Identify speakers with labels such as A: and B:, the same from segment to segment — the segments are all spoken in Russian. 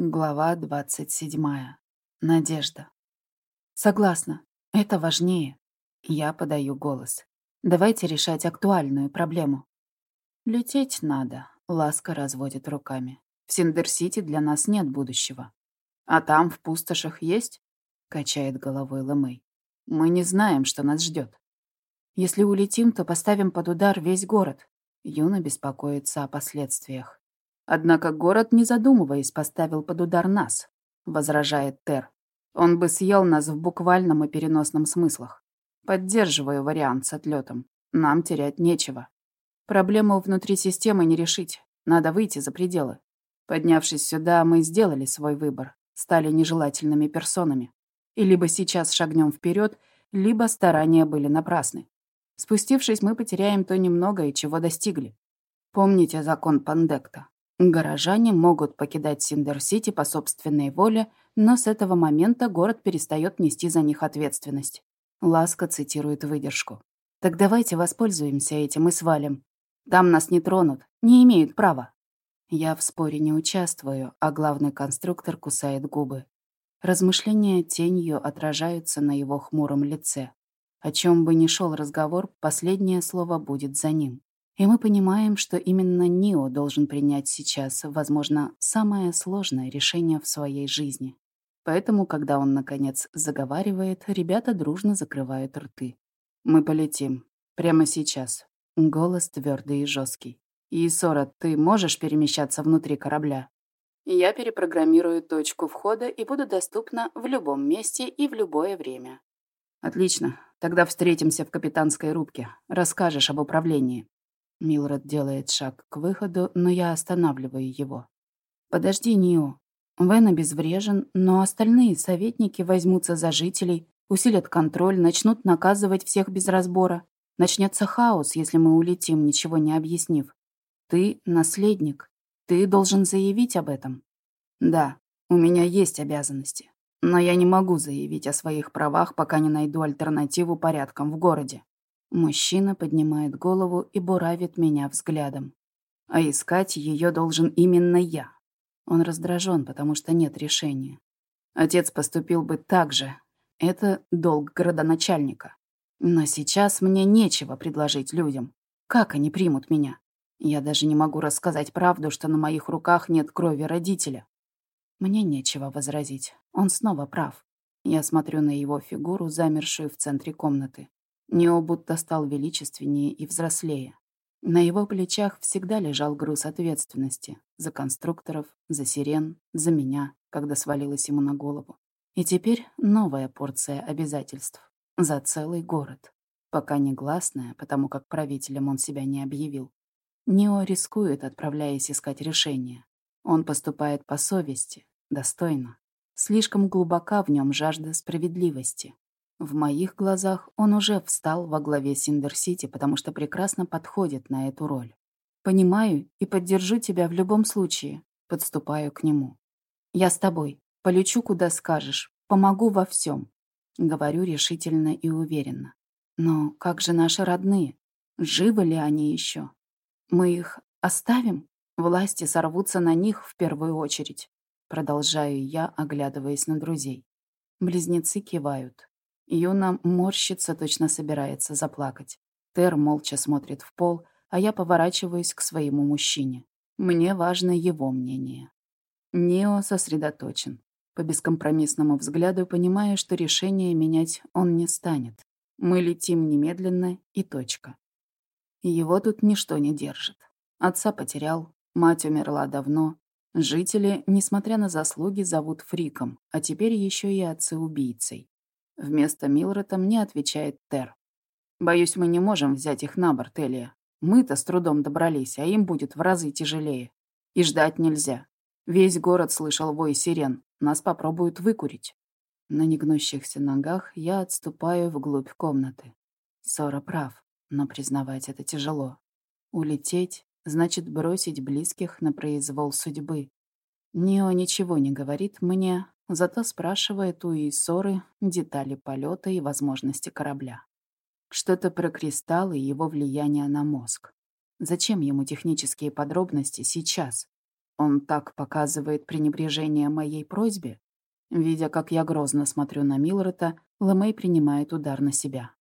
A: Глава двадцать седьмая. Надежда. Согласна. Это важнее. Я подаю голос. Давайте решать актуальную проблему. Лететь надо. Ласка разводит руками. В Синдер-Сити для нас нет будущего. А там, в пустошах, есть? Качает головой Лэмэй. Мы не знаем, что нас ждет. Если улетим, то поставим под удар весь город. Юна беспокоится о последствиях. Однако город, не задумываясь, поставил под удар нас, возражает Тер. Он бы съел нас в буквальном и переносном смыслах. Поддерживаю вариант с отлетом. Нам терять нечего. Проблему внутри системы не решить. Надо выйти за пределы. Поднявшись сюда, мы сделали свой выбор. Стали нежелательными персонами. И либо сейчас шагнем вперед, либо старания были напрасны. Спустившись, мы потеряем то немногое, чего достигли. Помните закон Пандекта. Горожане могут покидать Синдер-Сити по собственной воле, но с этого момента город перестает нести за них ответственность. Ласка цитирует выдержку. «Так давайте воспользуемся этим и свалим. Там нас не тронут, не имеют права». Я в споре не участвую, а главный конструктор кусает губы. Размышления тенью отражаются на его хмуром лице. О чем бы ни шел разговор, последнее слово будет за ним. И мы понимаем, что именно Нио должен принять сейчас, возможно, самое сложное решение в своей жизни. Поэтому, когда он, наконец, заговаривает, ребята дружно закрывают рты. «Мы полетим. Прямо сейчас». Голос твердый и жесткий. «Исора, ты можешь перемещаться внутри корабля?» «Я перепрограммирую точку входа и буду доступна в любом месте и в любое время». «Отлично. Тогда встретимся в капитанской рубке. Расскажешь об управлении». Милред делает шаг к выходу, но я останавливаю его. «Подожди, Нио. Вен обезврежен, но остальные советники возьмутся за жителей, усилят контроль, начнут наказывать всех без разбора. Начнется хаос, если мы улетим, ничего не объяснив. Ты — наследник. Ты должен заявить об этом». «Да, у меня есть обязанности. Но я не могу заявить о своих правах, пока не найду альтернативу порядкам в городе. Мужчина поднимает голову и буравит меня взглядом. А искать ее должен именно я. Он раздражен, потому что нет решения. Отец поступил бы так же. Это долг городоначальника. Но сейчас мне нечего предложить людям. Как они примут меня? Я даже не могу рассказать правду, что на моих руках нет крови родителя. Мне нечего возразить. Он снова прав. Я смотрю на его фигуру, замершую в центре комнаты. Нео будто стал величественнее и взрослее. На его плечах всегда лежал груз ответственности за конструкторов, за сирен, за меня, когда свалилась ему на голову. И теперь новая порция обязательств за целый город. Пока негласная, потому как правителем он себя не объявил. Нео рискует, отправляясь искать решение. Он поступает по совести, достойно. Слишком глубока в нем жажда справедливости, в моих глазах он уже встал во главе Синдер-Сити, потому что прекрасно подходит на эту роль. Понимаю и поддержу тебя в любом случае. Подступаю к нему. Я с тобой. Полечу, куда скажешь. Помогу во всем. Говорю решительно и уверенно. Но как же наши родные? Живы ли они еще? Мы их оставим? Власти сорвутся на них в первую очередь. Продолжаю я, оглядываясь на друзей. Близнецы кивают. Юна морщится, точно собирается заплакать. Тер молча смотрит в пол, а я поворачиваюсь к своему мужчине. Мне важно его мнение. Нео сосредоточен. По бескомпромиссному взгляду понимаю, что решение менять он не станет. Мы летим немедленно и точка. Его тут ничто не держит. Отца потерял, мать умерла давно. Жители, несмотря на заслуги, зовут Фриком, а теперь еще и отцы-убийцей. Вместо Милрета мне отвечает Тер. «Боюсь, мы не можем взять их на борт, Элия. Мы-то с трудом добрались, а им будет в разы тяжелее. И ждать нельзя. Весь город слышал вой сирен. Нас попробуют выкурить». На негнущихся ногах я отступаю вглубь комнаты. Сора прав, но признавать это тяжело. Улететь значит бросить близких на произвол судьбы. Нио ничего не говорит мне, Зато спрашивает у Исоры детали полета и возможности корабля. Что-то про кристаллы и его влияние на мозг. Зачем ему технические подробности сейчас? Он так показывает пренебрежение моей просьбе. Видя, как я грозно смотрю на Милрета, Лэмэй принимает удар на себя.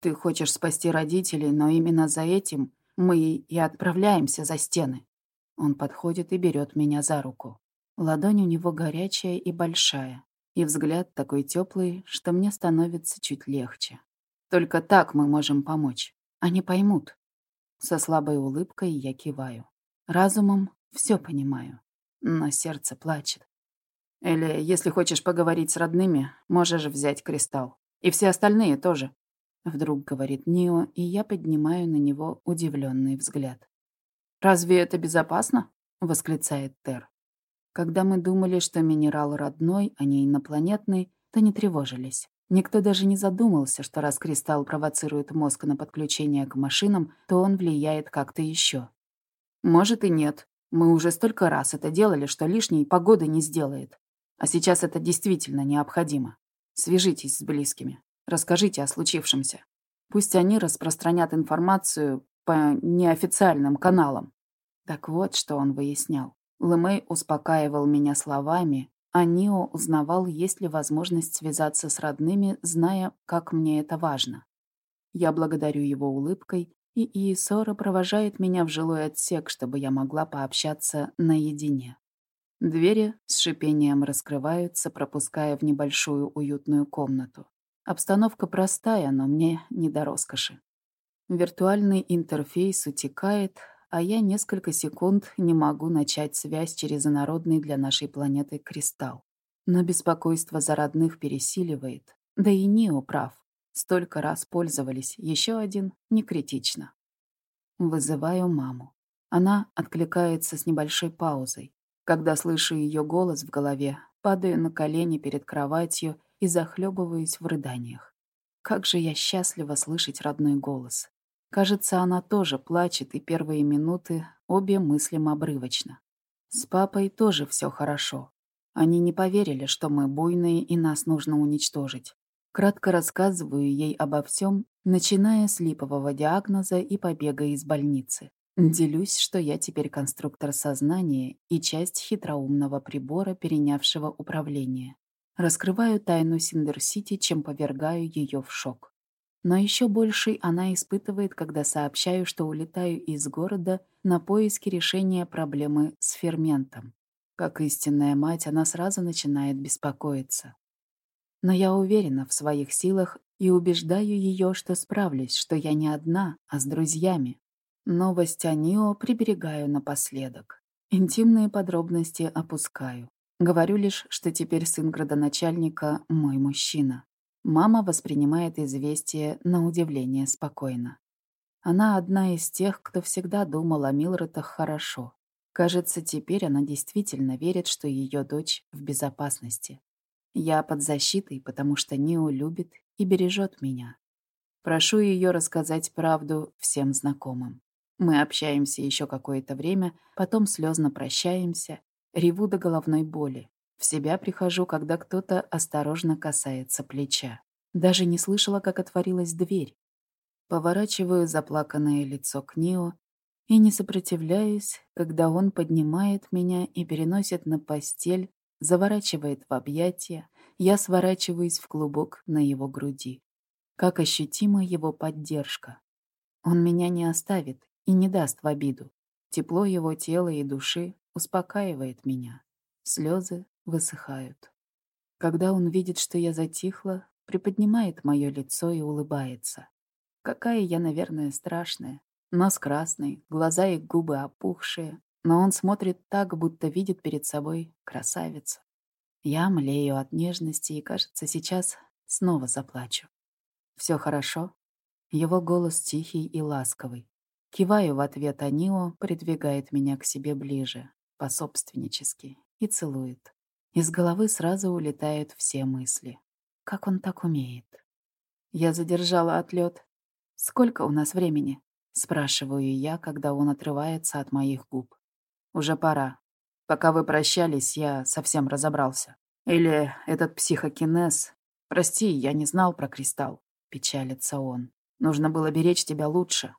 A: «Ты хочешь спасти родителей, но именно за этим мы и отправляемся за стены». Он подходит и берет меня за руку. Ладонь у него горячая и большая, и взгляд такой теплый, что мне становится чуть легче. Только так мы можем помочь. Они поймут. Со слабой улыбкой я киваю. Разумом все понимаю, но сердце плачет. Или, если хочешь поговорить с родными, можешь взять кристалл. И все остальные тоже. Вдруг говорит Нио, и я поднимаю на него удивленный взгляд. «Разве это безопасно?» — восклицает Тер. Когда мы думали, что минерал родной, а не инопланетный, то не тревожились. Никто даже не задумался, что раз кристалл провоцирует мозг на подключение к машинам, то он влияет как-то еще. Может и нет. Мы уже столько раз это делали, что лишней погоды не сделает. А сейчас это действительно необходимо. Свяжитесь с близкими. Расскажите о случившемся. Пусть они распространят информацию по неофициальным каналам. Так вот, что он выяснял. Лэмэй успокаивал меня словами, а Нио узнавал, есть ли возможность связаться с родными, зная, как мне это важно. Я благодарю его улыбкой, и Иисора провожает меня в жилой отсек, чтобы я могла пообщаться наедине. Двери с шипением раскрываются, пропуская в небольшую уютную комнату. Обстановка простая, но мне не до роскоши. Виртуальный интерфейс утекает, а я несколько секунд не могу начать связь через инородный для нашей планеты кристалл. Но беспокойство за родных пересиливает. Да и Нио прав. Столько раз пользовались, еще один не критично. Вызываю маму. Она откликается с небольшой паузой. Когда слышу ее голос в голове, падаю на колени перед кроватью и захлебываюсь в рыданиях. Как же я счастлива слышать родной голос. Кажется, она тоже плачет, и первые минуты обе мыслим обрывочно. С папой тоже все хорошо. Они не поверили, что мы буйные и нас нужно уничтожить. Кратко рассказываю ей обо всем, начиная с липового диагноза и побега из больницы. Делюсь, что я теперь конструктор сознания и часть хитроумного прибора, перенявшего управление. Раскрываю тайну Синдер-Сити, чем повергаю ее в шок. Но еще больший она испытывает, когда сообщаю, что улетаю из города на поиски решения проблемы с ферментом. Как истинная мать, она сразу начинает беспокоиться. Но я уверена в своих силах и убеждаю ее, что справлюсь, что я не одна, а с друзьями. Новость о Нео приберегаю напоследок. Интимные подробности опускаю. Говорю лишь, что теперь сын градоначальника — мой мужчина. Мама воспринимает известие на удивление спокойно. Она одна из тех, кто всегда думал о Милретах хорошо. Кажется, теперь она действительно верит, что ее дочь в безопасности. Я под защитой, потому что Нио любит и бережет меня. Прошу ее рассказать правду всем знакомым. Мы общаемся еще какое-то время, потом слезно прощаемся, реву до головной боли. В себя прихожу, когда кто-то осторожно касается плеча. Даже не слышала, как отворилась дверь. Поворачиваю заплаканное лицо к Нио и не сопротивляюсь, когда он поднимает меня и переносит на постель, заворачивает в объятия, я сворачиваюсь в клубок на его груди. Как ощутима его поддержка. Он меня не оставит и не даст в обиду. Тепло его тела и души успокаивает меня. Слезы высыхают. Когда он видит, что я затихла, приподнимает мое лицо и улыбается. Какая я, наверное, страшная. Нос красный, глаза и губы опухшие, но он смотрит так, будто видит перед собой красавицу. Я млею от нежности и, кажется, сейчас снова заплачу. Все хорошо?» Его голос тихий и ласковый. Киваю в ответ, а Нио придвигает меня к себе ближе, пособственнически, и целует. Из головы сразу улетают все мысли. Как он так умеет? Я задержала отлет. Сколько у нас времени? Спрашиваю я, когда он отрывается от моих губ. Уже пора. Пока вы прощались, я совсем разобрался. Или этот психокинез. Прости, я не знал про кристалл. Печалится он. Нужно было беречь тебя лучше.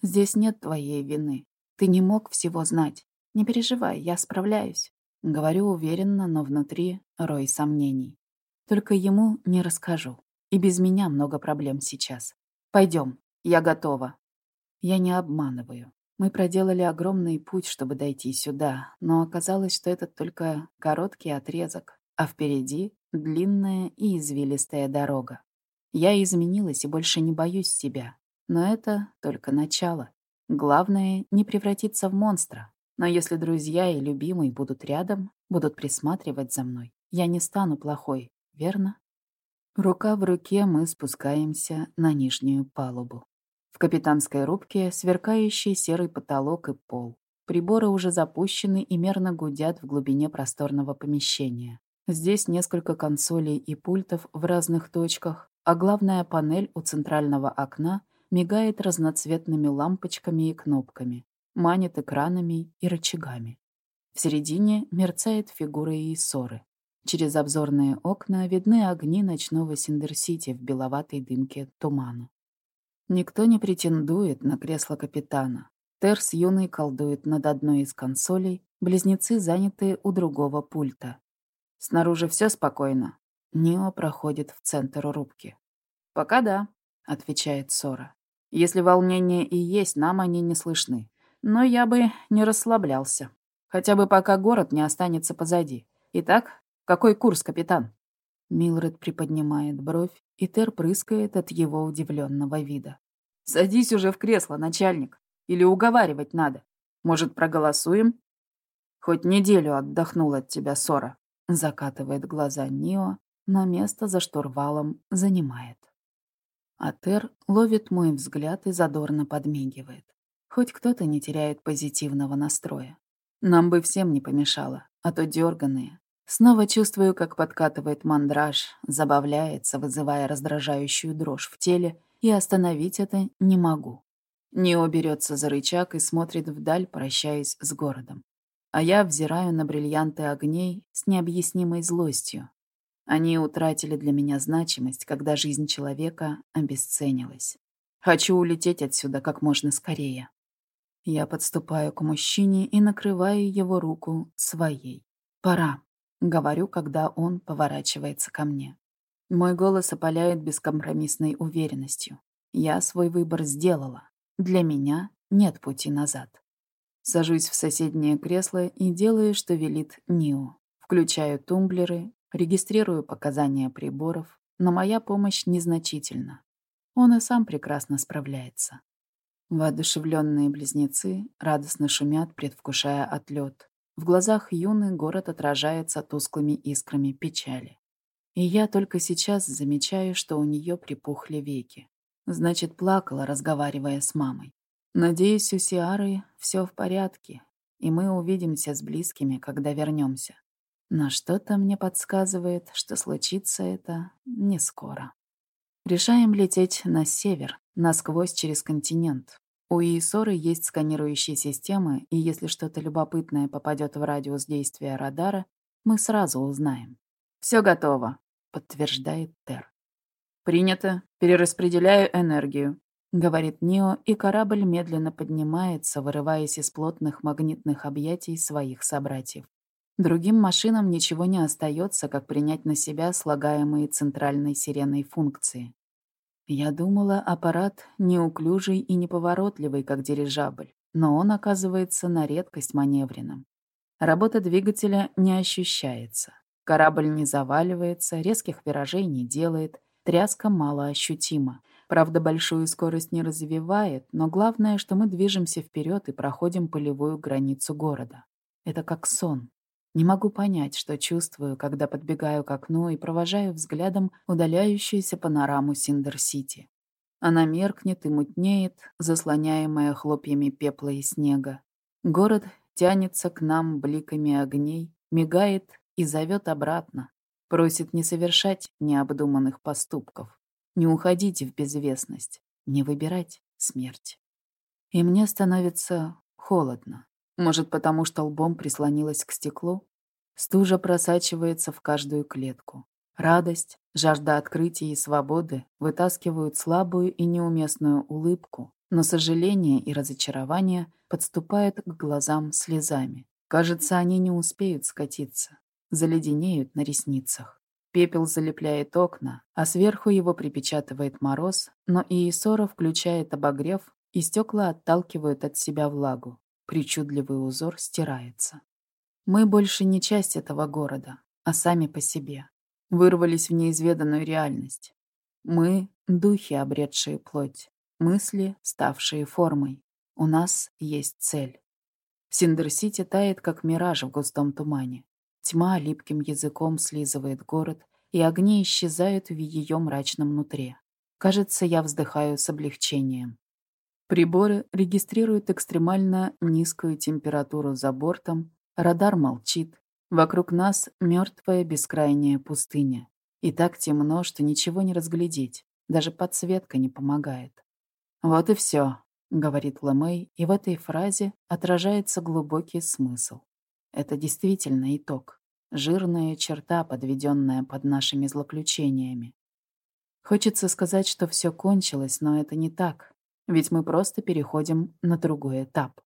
A: Здесь нет твоей вины. Ты не мог всего знать. Не переживай, я справляюсь. Говорю уверенно, но внутри рой сомнений. Только ему не расскажу. И без меня много проблем сейчас. Пойдем, я готова. Я не обманываю. Мы проделали огромный путь, чтобы дойти сюда, но оказалось, что это только короткий отрезок, а впереди длинная и извилистая дорога. Я изменилась и больше не боюсь себя. Но это только начало. Главное — не превратиться в монстра. Но если друзья и любимый будут рядом, будут присматривать за мной, я не стану плохой, верно? Рука в руке мы спускаемся на нижнюю палубу. В капитанской рубке сверкающий серый потолок и пол. Приборы уже запущены и мерно гудят в глубине просторного помещения. Здесь несколько консолей и пультов в разных точках, а главная панель у центрального окна мигает разноцветными лампочками и кнопками, манит экранами и рычагами. В середине мерцает фигура Иисоры. Через обзорные окна видны огни ночного Синдер-Сити в беловатой дымке тумана. Никто не претендует на кресло капитана. Терс юный колдует над одной из консолей, близнецы заняты у другого пульта. Снаружи все спокойно. Нио проходит в центр рубки. «Пока да», — отвечает Сора. «Если волнения и есть, нам они не слышны. Но я бы не расслаблялся. Хотя бы пока город не останется позади. Итак, какой курс, капитан?» Милред приподнимает бровь, и Тер прыскает от его удивленного вида. «Садись уже в кресло, начальник. Или уговаривать надо. Может, проголосуем?» «Хоть неделю отдохнул от тебя, Сора», — закатывает глаза Нио, но место за штурвалом занимает. Атер ловит мой взгляд и задорно подмигивает. Хоть кто-то не теряет позитивного настроя. Нам бы всем не помешало, а то дерганые. Снова чувствую, как подкатывает мандраж, забавляется, вызывая раздражающую дрожь в теле, и остановить это не могу. Нео берется за рычаг и смотрит вдаль, прощаясь с городом. А я взираю на бриллианты огней с необъяснимой злостью, они утратили для меня значимость, когда жизнь человека обесценилась. Хочу улететь отсюда как можно скорее. Я подступаю к мужчине и накрываю его руку своей. «Пора», — говорю, когда он поворачивается ко мне. Мой голос опаляет бескомпромиссной уверенностью. Я свой выбор сделала. Для меня нет пути назад. Сажусь в соседнее кресло и делаю, что велит Нио. Включаю тумблеры, Регистрирую показания приборов, но моя помощь незначительна. Он и сам прекрасно справляется. Воодушевленные близнецы радостно шумят, предвкушая отлет. В глазах юный город отражается тусклыми искрами печали. И я только сейчас замечаю, что у нее припухли веки. Значит, плакала, разговаривая с мамой. Надеюсь, у Сиары все в порядке, и мы увидимся с близкими, когда вернемся. Но что-то мне подсказывает, что случится это не скоро. Решаем лететь на север, насквозь через континент. У Иисоры есть сканирующие системы, и если что-то любопытное попадет в радиус действия радара, мы сразу узнаем. Все готово», — подтверждает Тер. «Принято. Перераспределяю энергию», — говорит Нио, и корабль медленно поднимается, вырываясь из плотных магнитных объятий своих собратьев. Другим машинам ничего не остается, как принять на себя слагаемые центральной сиреной функции. Я думала, аппарат неуклюжий и неповоротливый, как дирижабль, но он оказывается на редкость маневренным. Работа двигателя не ощущается. Корабль не заваливается, резких виражей не делает, тряска мало ощутима. Правда, большую скорость не развивает, но главное, что мы движемся вперед и проходим полевую границу города. Это как сон. Не могу понять, что чувствую, когда подбегаю к окну и провожаю взглядом удаляющуюся панораму Синдер-Сити. Она меркнет и мутнеет, заслоняемая хлопьями пепла и снега. Город тянется к нам бликами огней, мигает и зовет обратно, просит не совершать необдуманных поступков, не уходить в безвестность, не выбирать смерть. И мне становится холодно. Может, потому что лбом прислонилась к стеклу? Стужа просачивается в каждую клетку. Радость, жажда открытия и свободы вытаскивают слабую и неуместную улыбку, но сожаление и разочарование подступают к глазам слезами. Кажется, они не успеют скатиться, заледенеют на ресницах. Пепел залепляет окна, а сверху его припечатывает мороз, но Иисора включает обогрев, и стекла отталкивают от себя влагу. Причудливый узор стирается. Мы больше не часть этого города, а сами по себе. Вырвались в неизведанную реальность. Мы — духи, обретшие плоть, мысли, ставшие формой. У нас есть цель. Синдер-Сити тает, как мираж в густом тумане. Тьма липким языком слизывает город, и огни исчезают в ее мрачном нутре. Кажется, я вздыхаю с облегчением. Приборы регистрируют экстремально низкую температуру за бортом, радар молчит. Вокруг нас мертвая бескрайняя пустыня. И так темно, что ничего не разглядеть. Даже подсветка не помогает. «Вот и все», — говорит Лэмэй, и в этой фразе отражается глубокий смысл. Это действительно итог. Жирная черта, подведенная под нашими злоключениями. Хочется сказать, что все кончилось, но это не так. Ведь мы просто переходим на другой этап.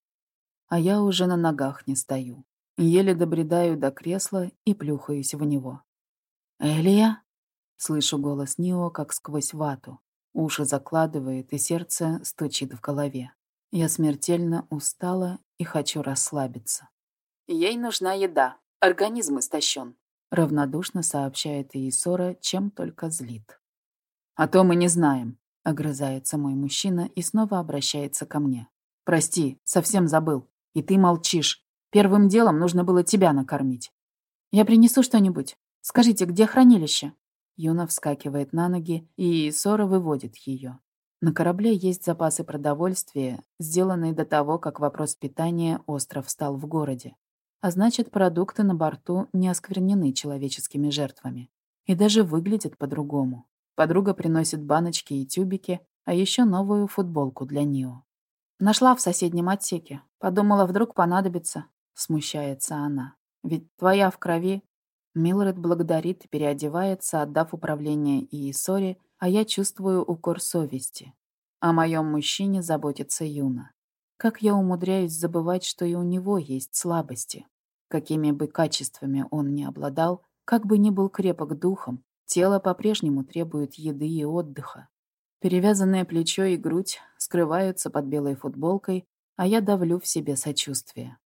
A: А я уже на ногах не стою. Еле добредаю до кресла и плюхаюсь в него. «Элия?» Слышу голос Нио, как сквозь вату. Уши закладывает, и сердце стучит в голове. Я смертельно устала и хочу расслабиться. «Ей нужна еда. Организм истощен», — равнодушно сообщает Иисора, чем только злит. «А то мы не знаем», — огрызается мой мужчина и снова обращается ко мне. «Прости, совсем забыл. И ты молчишь. Первым делом нужно было тебя накормить». «Я принесу что-нибудь. Скажите, где хранилище?» Юна вскакивает на ноги, и Сора выводит ее. На корабле есть запасы продовольствия, сделанные до того, как вопрос питания остро встал в городе. А значит, продукты на борту не осквернены человеческими жертвами. И даже выглядят по-другому. Подруга приносит баночки и тюбики, а еще новую футболку для Нио. Нашла в соседнем отсеке. Подумала, вдруг понадобится. Смущается она. Ведь твоя в крови. Милред благодарит и переодевается, отдав управление Иисоре, а я чувствую укор совести. О моем мужчине заботится Юна. Как я умудряюсь забывать, что и у него есть слабости. Какими бы качествами он ни обладал, как бы ни был крепок духом, Тело по-прежнему требует еды и отдыха. Перевязанное плечо и грудь скрываются под белой футболкой, а я давлю в себе сочувствие.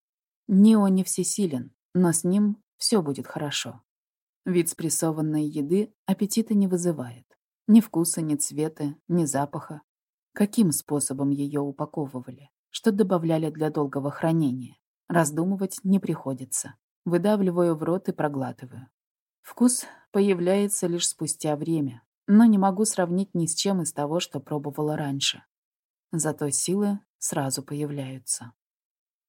A: Нио не всесилен, но с ним все будет хорошо. Вид спрессованной еды аппетита не вызывает. Ни вкуса, ни цвета, ни запаха. Каким способом ее упаковывали? Что добавляли для долгого хранения? Раздумывать не приходится. Выдавливаю в рот и проглатываю. Вкус появляется лишь спустя время, но не могу сравнить ни с чем из того, что пробовала раньше. Зато силы сразу появляются.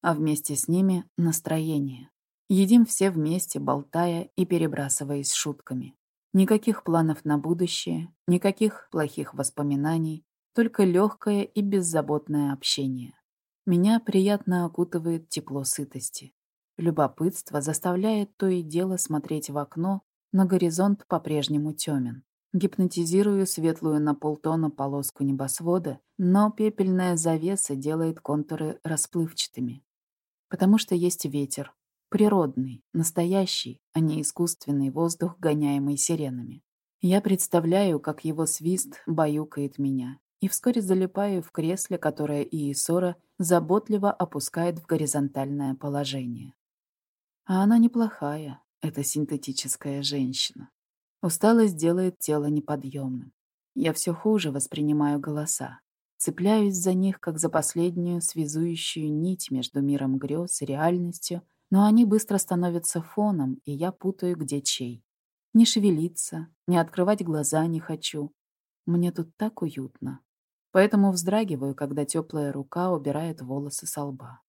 A: А вместе с ними — настроение. Едим все вместе, болтая и перебрасываясь шутками. Никаких планов на будущее, никаких плохих воспоминаний, только легкое и беззаботное общение. Меня приятно окутывает тепло сытости. Любопытство заставляет то и дело смотреть в окно, но горизонт по-прежнему темен. Гипнотизирую светлую на полтона полоску небосвода, но пепельная завеса делает контуры расплывчатыми. Потому что есть ветер. Природный, настоящий, а не искусственный воздух, гоняемый сиренами. Я представляю, как его свист баюкает меня, и вскоре залипаю в кресле, которое Иисора заботливо опускает в горизонтальное положение. А она неплохая, эта синтетическая женщина. Усталость делает тело неподъемным. Я все хуже воспринимаю голоса. Цепляюсь за них, как за последнюю связующую нить между миром грез и реальностью, но они быстро становятся фоном, и я путаю, где чей. Не шевелиться, не открывать глаза не хочу. Мне тут так уютно. Поэтому вздрагиваю, когда теплая рука убирает волосы со лба.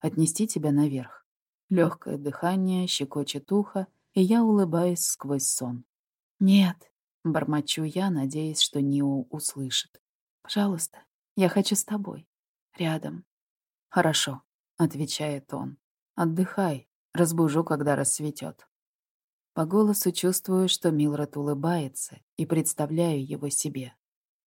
A: Отнести тебя наверх. Легкое дыхание щекочет ухо, и я улыбаюсь сквозь сон. «Нет», — бормочу я, надеясь, что Нио услышит. «Пожалуйста, я хочу с тобой. Рядом». «Хорошо», — отвечает он. «Отдыхай. Разбужу, когда рассветет». По голосу чувствую, что Милред улыбается, и представляю его себе.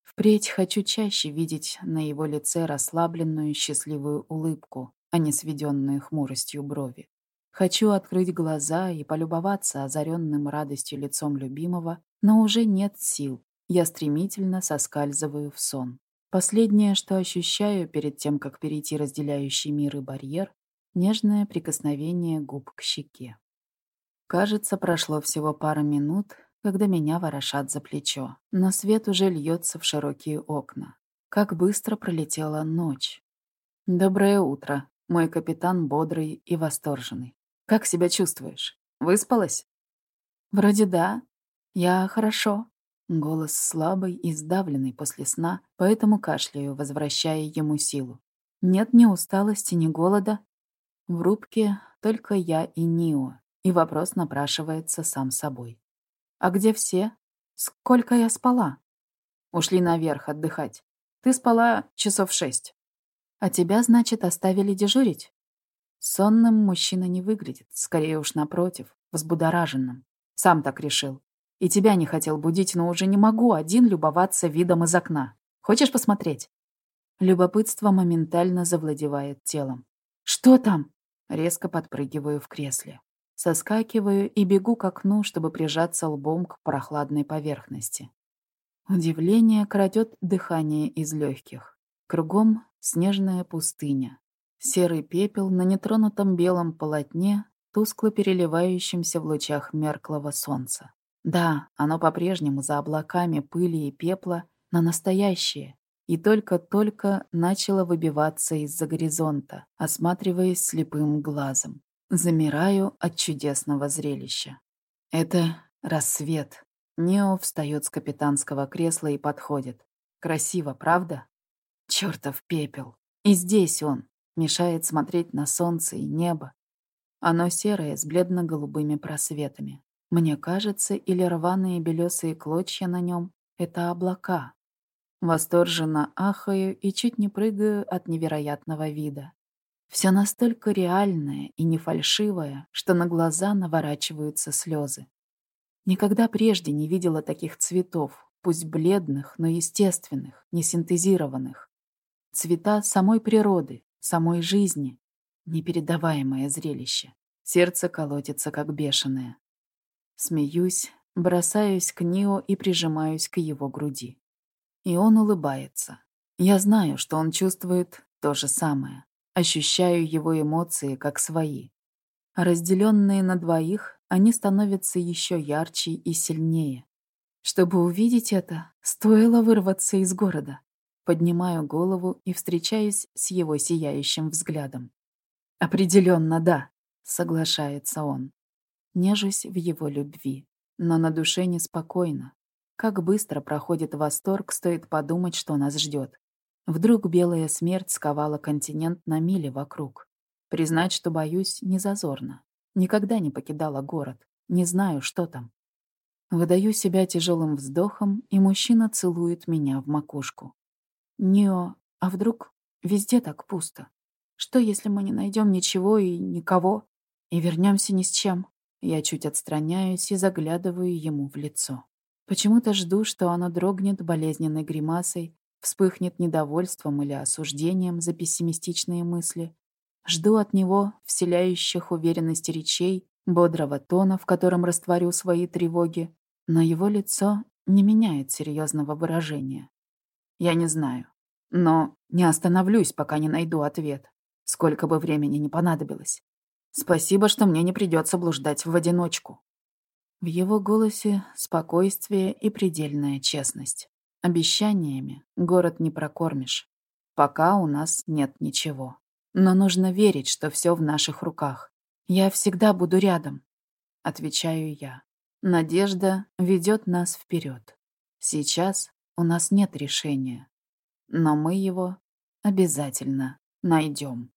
A: Впредь хочу чаще видеть на его лице расслабленную счастливую улыбку, а не сведенные хмуростью брови. Хочу открыть глаза и полюбоваться озаренным радостью лицом любимого, но уже нет сил. Я стремительно соскальзываю в сон. Последнее, что ощущаю перед тем, как перейти разделяющий мир и барьер, нежное прикосновение губ к щеке. Кажется, прошло всего пара минут, когда меня ворошат за плечо, но свет уже льется в широкие окна. Как быстро пролетела ночь. «Доброе утро», мой капитан бодрый и восторженный. «Как себя чувствуешь? Выспалась?» «Вроде да. Я хорошо». Голос слабый и сдавленный после сна, поэтому кашляю, возвращая ему силу. Нет ни усталости, ни голода. В рубке только я и Нио, и вопрос напрашивается сам собой. «А где все? Сколько я спала?» «Ушли наверх отдыхать. Ты спала часов шесть». «А тебя, значит, оставили дежурить?» Сонным мужчина не выглядит, скорее уж напротив, взбудораженным. Сам так решил. И тебя не хотел будить, но уже не могу один любоваться видом из окна. Хочешь посмотреть?» Любопытство моментально завладевает телом. «Что там?» Резко подпрыгиваю в кресле. Соскакиваю и бегу к окну, чтобы прижаться лбом к прохладной поверхности. Удивление крадет дыхание из легких. Кругом снежная пустыня. Серый пепел на нетронутом белом полотне, тускло переливающемся в лучах мерклого солнца. Да, оно по-прежнему за облаками пыли и пепла, но настоящее, и только-только начало выбиваться из-за горизонта, осматриваясь слепым глазом. Замираю от чудесного зрелища. Это рассвет. Нео встает с капитанского кресла и подходит. Красиво, правда? Чёртов пепел. И здесь он. Мешает смотреть на солнце и небо. Оно серое, с бледно-голубыми просветами. Мне кажется, или рваные белесые клочья на нем — это облака. Восторженно ахаю и чуть не прыгаю от невероятного вида. Все настолько реальное и не фальшивое, что на глаза наворачиваются слезы. Никогда прежде не видела таких цветов, пусть бледных, но естественных, не синтезированных. Цвета самой природы, самой жизни. Непередаваемое зрелище. Сердце колотится, как бешеное. Смеюсь, бросаюсь к Нио и прижимаюсь к его груди. И он улыбается. Я знаю, что он чувствует то же самое. Ощущаю его эмоции как свои. Разделенные на двоих, они становятся еще ярче и сильнее. Чтобы увидеть это, стоило вырваться из города. Поднимаю голову и встречаюсь с его сияющим взглядом. «Определенно, да», — соглашается он. Нежусь в его любви, но на душе неспокойно. Как быстро проходит восторг, стоит подумать, что нас ждет. Вдруг белая смерть сковала континент на мили вокруг. Признать, что боюсь, не зазорно. Никогда не покидала город. Не знаю, что там. Выдаю себя тяжелым вздохом, и мужчина целует меня в макушку. Нео, а вдруг везде так пусто? Что, если мы не найдем ничего и никого, и вернемся ни с чем? Я чуть отстраняюсь и заглядываю ему в лицо. Почему-то жду, что оно дрогнет болезненной гримасой, вспыхнет недовольством или осуждением за пессимистичные мысли. Жду от него вселяющих уверенности речей, бодрого тона, в котором растворю свои тревоги, но его лицо не меняет серьезного выражения. Я не знаю, но не остановлюсь, пока не найду ответ, сколько бы времени ни понадобилось. Спасибо, что мне не придется блуждать в одиночку. В его голосе спокойствие и предельная честность. Обещаниями город не прокормишь. Пока у нас нет ничего. Но нужно верить, что все в наших руках. Я всегда буду рядом, отвечаю я. Надежда ведет нас вперед. Сейчас у нас нет решения, но мы его обязательно найдем.